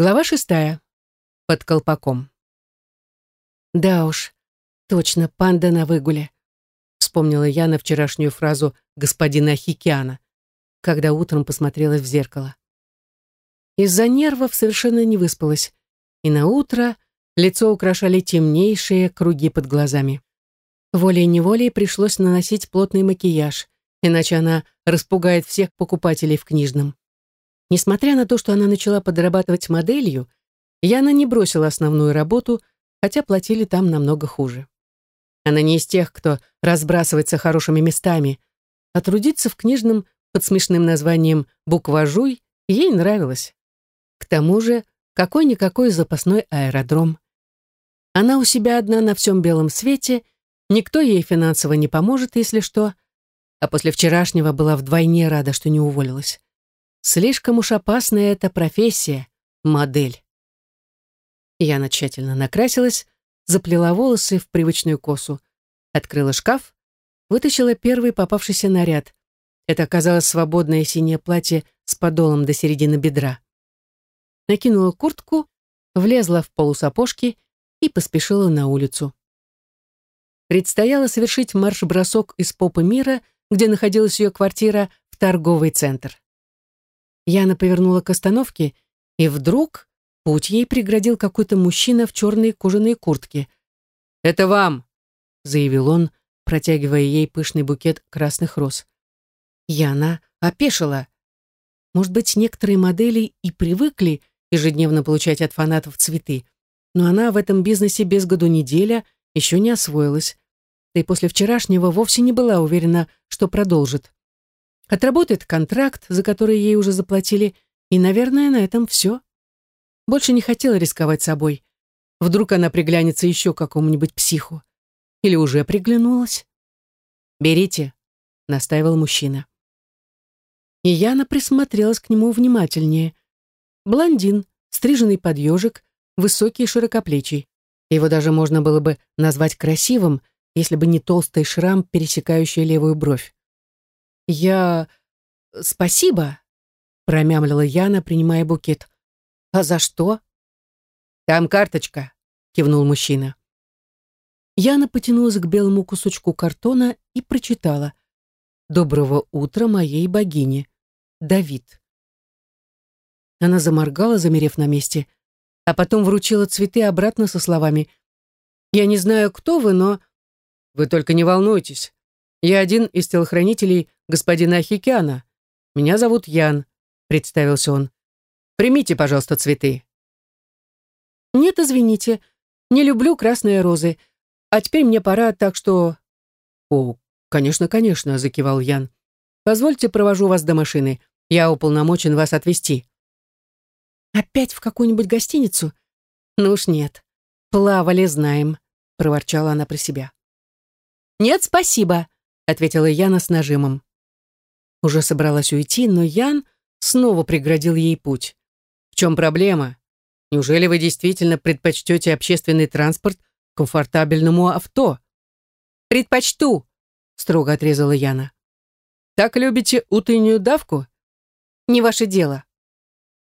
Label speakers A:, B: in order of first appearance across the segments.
A: Глава шестая. Под колпаком. Да уж, точно, панда на выгуле. Вспомнила я на вчерашнюю фразу господина Хикиана, когда утром посмотрела в зеркало. Из-за нервов совершенно не выспалась, и на утро лицо украшали темнейшие круги под глазами. Волей-неволей пришлось наносить плотный макияж, иначе она распугает всех покупателей в книжном. Несмотря на то, что она начала подрабатывать моделью, Яна не бросила основную работу, хотя платили там намного хуже. Она не из тех, кто разбрасывается хорошими местами, а трудиться в книжном под смешным названием «Букважуй» ей нравилось. К тому же, какой-никакой запасной аэродром. Она у себя одна на всем белом свете, никто ей финансово не поможет, если что, а после вчерашнего была вдвойне рада, что не уволилась. Слишком уж опасная эта профессия — модель. Яна тщательно накрасилась, заплела волосы в привычную косу, открыла шкаф, вытащила первый попавшийся наряд. Это оказалось свободное синее платье с подолом до середины бедра. Накинула куртку, влезла в полусапожки и поспешила на улицу. Предстояло совершить марш-бросок из попы мира, где находилась ее квартира, в торговый центр. Яна повернула к остановке, и вдруг путь ей преградил какой-то мужчина в черной кожаной куртке. «Это вам!» — заявил он, протягивая ей пышный букет красных роз. Яна опешила. Может быть, некоторые модели и привыкли ежедневно получать от фанатов цветы, но она в этом бизнесе без году неделя еще не освоилась, да и после вчерашнего вовсе не была уверена, что продолжит. Отработает контракт, за который ей уже заплатили, и, наверное, на этом все. Больше не хотела рисковать собой. Вдруг она приглянется еще какому-нибудь психу. Или уже приглянулась? «Берите», — настаивал мужчина. И Яна присмотрелась к нему внимательнее. Блондин, стриженный под ежик, высокий и широкоплечий. Его даже можно было бы назвать красивым, если бы не толстый шрам, пересекающий левую бровь. «Я... спасибо», — промямлила Яна, принимая букет. «А за что?» «Там карточка», — кивнул мужчина. Яна потянулась к белому кусочку картона и прочитала. «Доброго утра моей богине. Давид». Она заморгала, замерев на месте, а потом вручила цветы обратно со словами «Я не знаю, кто вы, но...» «Вы только не волнуйтесь. Я один из телохранителей господина Хикяна. Меня зовут Ян», — представился он. «Примите, пожалуйста, цветы». «Нет, извините, не люблю красные розы. А теперь мне пора, так что...» «О, конечно, конечно», — закивал Ян. «Позвольте, провожу вас до машины. Я уполномочен вас отвезти». «Опять в какую-нибудь гостиницу? Ну уж нет. Плавали, знаем», — проворчала она про себя. «Нет, спасибо», — ответила Яна с нажимом. Уже собралась уйти, но Ян снова преградил ей путь. «В чем проблема? Неужели вы действительно предпочтете общественный транспорт комфортабельному авто?» «Предпочту», — строго отрезала Яна. «Так любите утреннюю давку?» «Не ваше дело».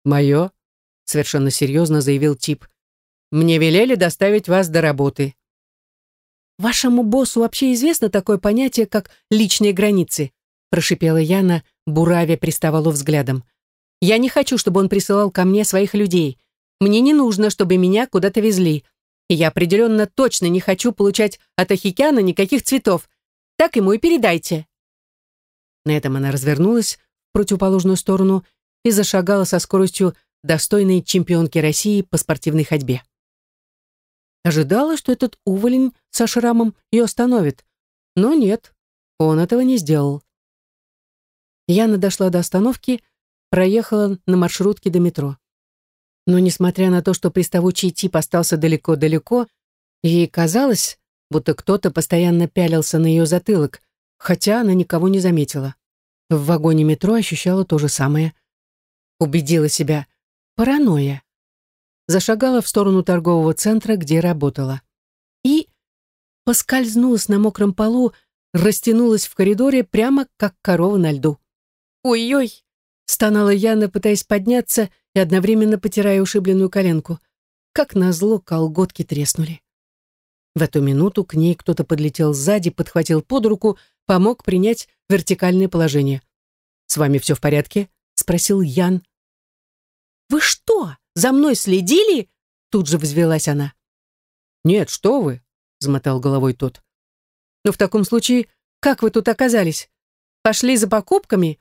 A: «Мое», — совершенно серьезно заявил тип. «Мне велели доставить вас до работы. «Вашему боссу вообще известно такое понятие, как личные границы?» Прошипела Яна, буравя приставало взглядом. «Я не хочу, чтобы он присылал ко мне своих людей. Мне не нужно, чтобы меня куда-то везли. И я определенно точно не хочу получать от Ахикяна никаких цветов. Так ему и передайте». На этом она развернулась в противоположную сторону и зашагала со скоростью достойной чемпионки России по спортивной ходьбе. Ожидала, что этот уволень со шрамом ее остановит. Но нет, он этого не сделал. Яна дошла до остановки, проехала на маршрутке до метро. Но несмотря на то, что приставучий тип остался далеко-далеко, ей казалось, будто кто-то постоянно пялился на ее затылок, хотя она никого не заметила. В вагоне метро ощущала то же самое. Убедила себя. Паранойя зашагала в сторону торгового центра, где работала. И поскользнулась на мокром полу, растянулась в коридоре прямо как корова на льду. «Ой-ой!» — стонала Яна, пытаясь подняться и одновременно потирая ушибленную коленку. Как назло, колготки треснули. В эту минуту к ней кто-то подлетел сзади, подхватил под руку, помог принять вертикальное положение. «С вами все в порядке?» — спросил Ян. «Вы что, за мной следили?» — тут же взвелась она. «Нет, что вы!» — замотал головой тот. «Ну, в таком случае, как вы тут оказались? Пошли за покупками?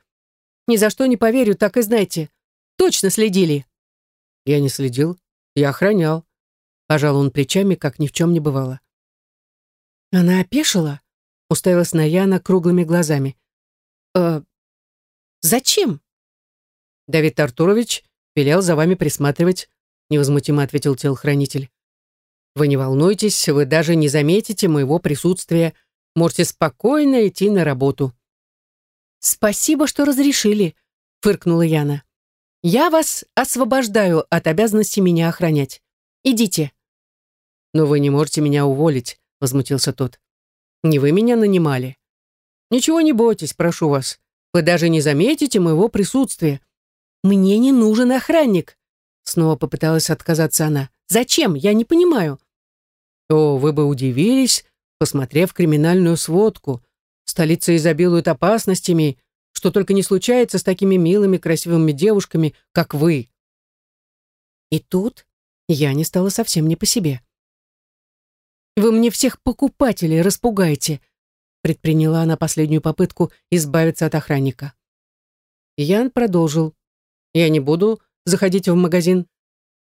A: Ни за что не поверю, так и знайте. Точно следили». «Я не следил, я охранял». Пожал он плечами, как ни в чем не бывало. Она опешила, уставилась на Яна круглыми глазами. «Э, зачем?» «Давид Артурович велел за вами присматривать», невозмутимо ответил телохранитель. «Вы не волнуйтесь, вы даже не заметите моего присутствия. Можете спокойно идти на работу». «Спасибо, что разрешили», — фыркнула Яна. «Я вас освобождаю от обязанности меня охранять. Идите». «Но вы не можете меня уволить», — возмутился тот. «Не вы меня нанимали». «Ничего не бойтесь, прошу вас. Вы даже не заметите моего присутствия». «Мне не нужен охранник», — снова попыталась отказаться она. «Зачем? Я не понимаю». «О, вы бы удивились, посмотрев криминальную сводку. Столица изобилует опасностями, что только не случается с такими милыми, красивыми девушками, как вы». И тут я не стала совсем не по себе. «Вы мне всех покупателей распугаете», предприняла она последнюю попытку избавиться от охранника. Ян продолжил. «Я не буду заходить в магазин.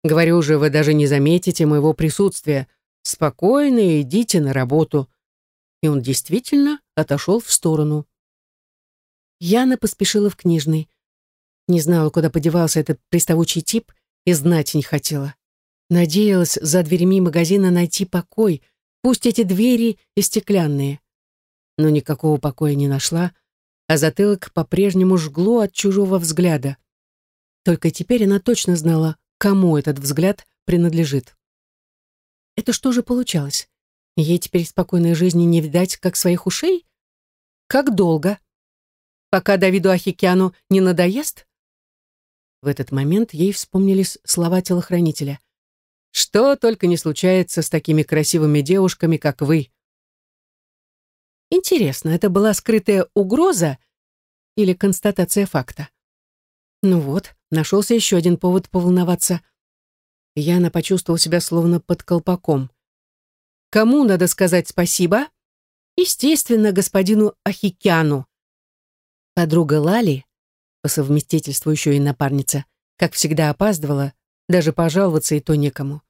A: Говорю же, вы даже не заметите моего присутствия. Спокойно идите на работу». И он действительно отошел в сторону. Яна поспешила в книжный. Не знала, куда подевался этот приставучий тип, и знать не хотела. Надеялась за дверями магазина найти покой — Пусть эти двери и стеклянные. Но никакого покоя не нашла, а затылок по-прежнему жгло от чужого взгляда. Только теперь она точно знала, кому этот взгляд принадлежит. Это что же получалось? Ей теперь спокойной жизни не видать, как своих ушей? Как долго? Пока Давиду Ахикяну не надоест? В этот момент ей вспомнились слова телохранителя. Что только не случается с такими красивыми девушками, как вы. Интересно, это была скрытая угроза или констатация факта? Ну вот, нашелся еще один повод поволноваться. Яна почувствовала себя словно под колпаком. Кому надо сказать спасибо? Естественно, господину Ахикяну. Подруга Лали, по совместительству еще и напарница, как всегда опаздывала, даже пожаловаться и то некому.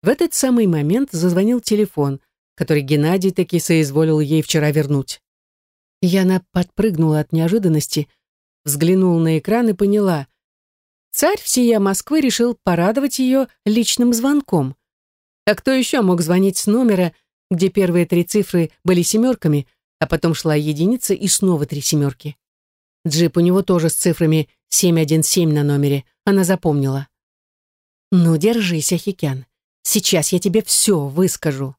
A: В этот самый момент зазвонил телефон, который Геннадий таки соизволил ей вчера вернуть. Яна подпрыгнула от неожиданности, взглянула на экран и поняла. Царь всея Москвы решил порадовать ее личным звонком. А кто еще мог звонить с номера, где первые три цифры были семерками, а потом шла единица и снова три семерки? Джип у него тоже с цифрами 717 на номере, она запомнила. «Ну, держись, Ахикян. Сейчас я тебе все выскажу».